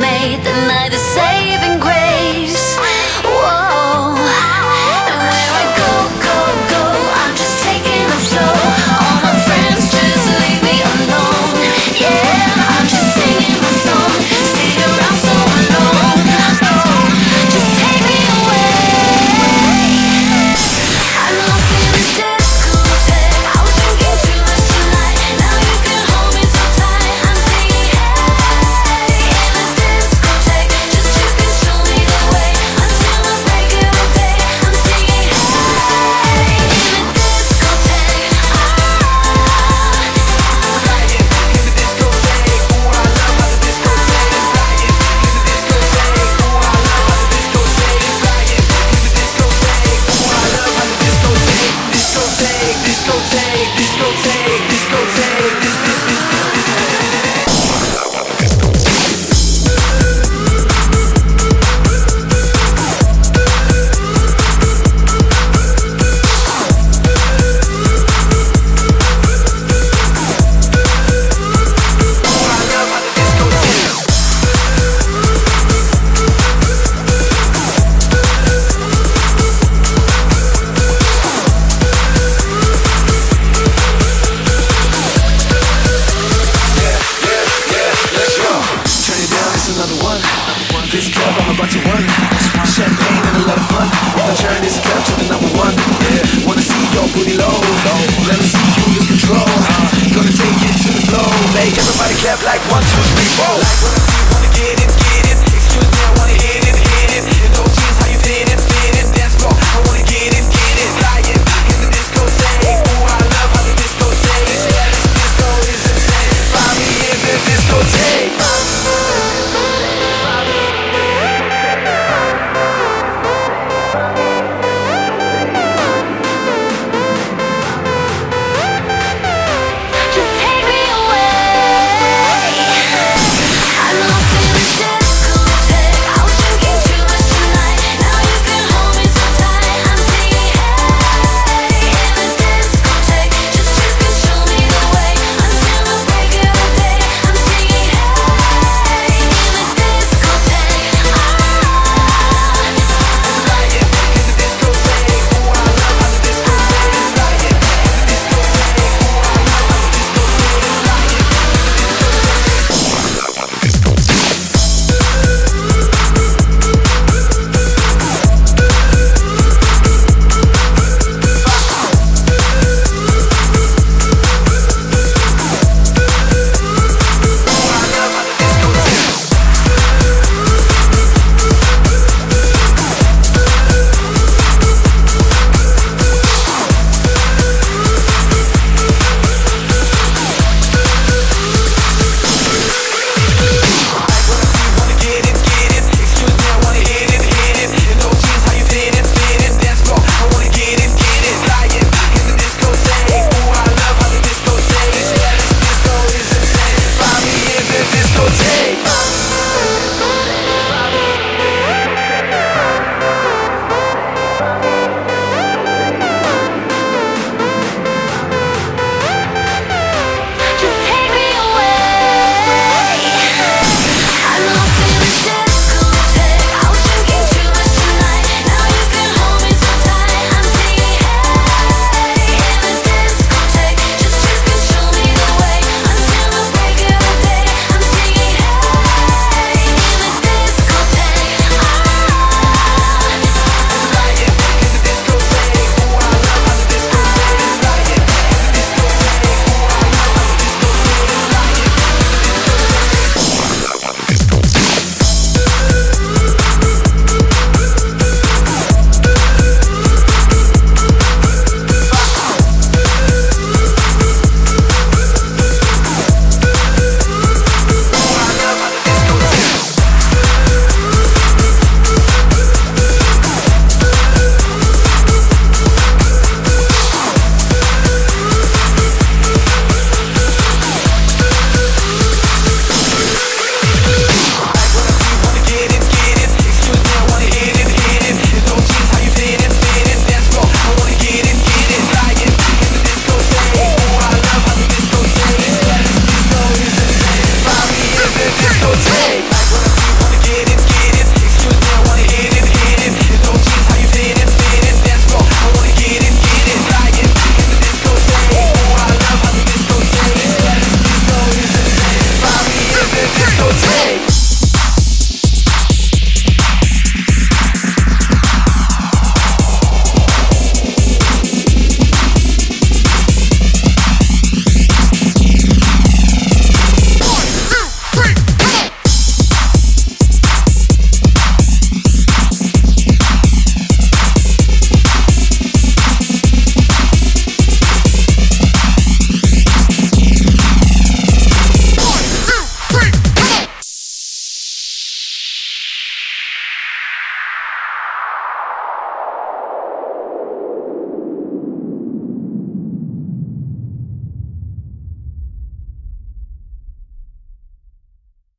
May, the night of saving Turn lot of fun. I'll turn this club to the number one. Yeah, wanna see your booty low. Let me see you lose control. Gonna take it to the floor. Make everybody clap like one, two, three, four.